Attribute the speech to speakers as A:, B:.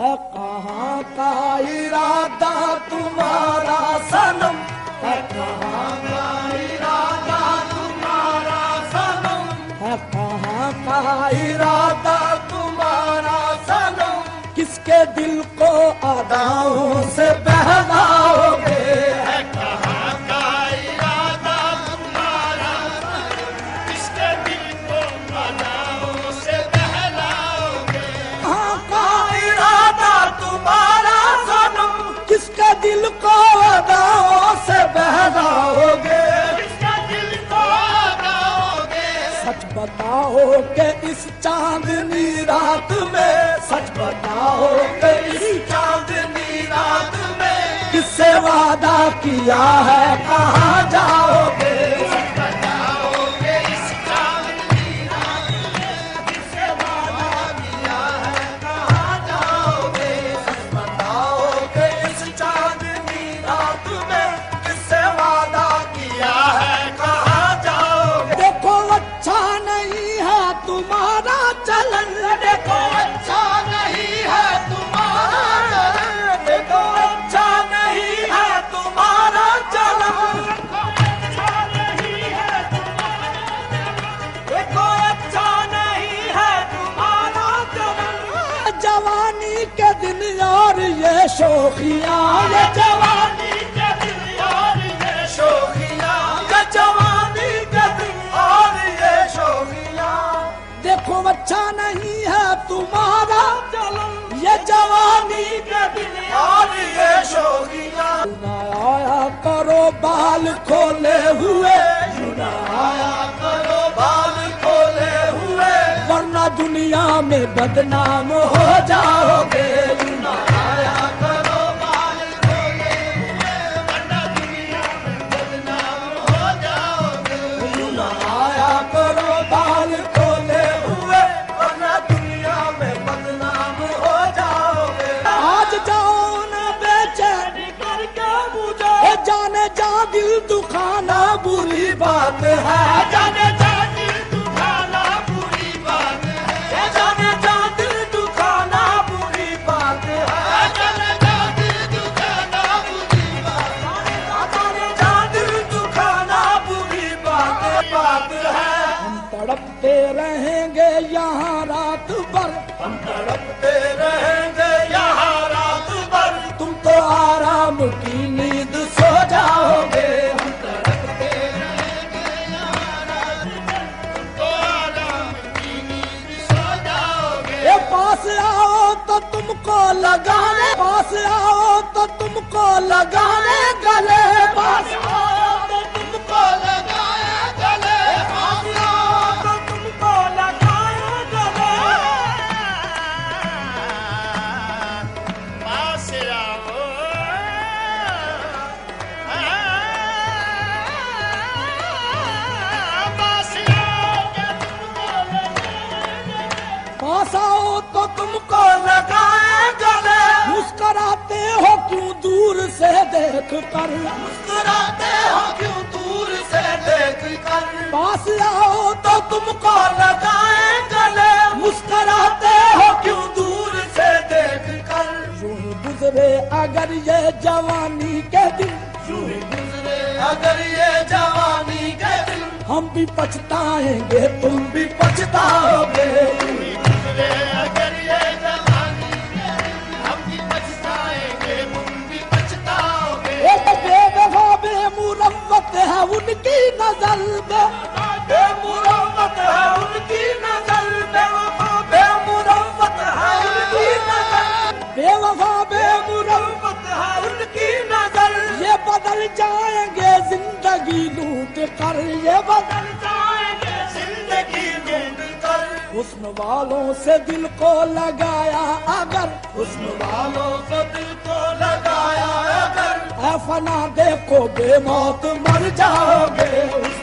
A: है कहाँ का इरादा तुम्हारा सनम? है कहाँ का इरादा तुम्हारा सनम? है कहाँ का इरादा तुम्हारा सनम? किसके दिल को आ बताओ के इस चांदनी रात में, सच बताओ के इस चांदनी रात में, किससे वादा किया है, कहाँ जाओगे चलन अच्छा नहीं है तुम्हारा अच्छा नहीं है तुम्हारा चलन देखो अच्छा नहीं है तुम्हारा चलन। जवानी के दिन ये शोखियाँ जवानी के दिन और ये शोगिया। आया करो बाल खोले हुए। आया करो बाल खोले हुए। वरना दुनिया में बदनाम हो जाओगे। जा दिल दुखाना बुरी बात है। जाने जा दिल दुखाना बुरी बात है। जाने जा दिल दुखाना बुरी बात है। जाने जा दिल दुखाना बुरी बात है। जाने जा दिल दुखाना बुरी बात बात है। हम तड़पते रहेंगे यहाँ रात भर। हम तड़पते तुमको लगाने पास आओ तो तुमको लगाने गले पास कर। मुस्कुराते हो, क्यों दूर से देख कर? पास आओ तो तुमको लगाए गले। मुस्कुराते हो, क्यों दूर से देख कर? यूँ गुजरे अगर ये जवानी के दिन। यूँ गुजरे अगर ये जवानी के दिन। हम भी पछताएँगे, तुम भी पछताओगे। नज़र बेमुरवत है उनकी नज़र बेमुरवत है उनकी नज़र बेवफा है उनकी नज़र ये बदल जाएँगे ज़िंदगी लूट कर ये बदल जाएँगे ज़िंदगी लूट कर वालों से दिल को लगाया अगर हुस्न वालों से दिल को लगाया अगर ऐ फना देखो बेमौत मर जाओगे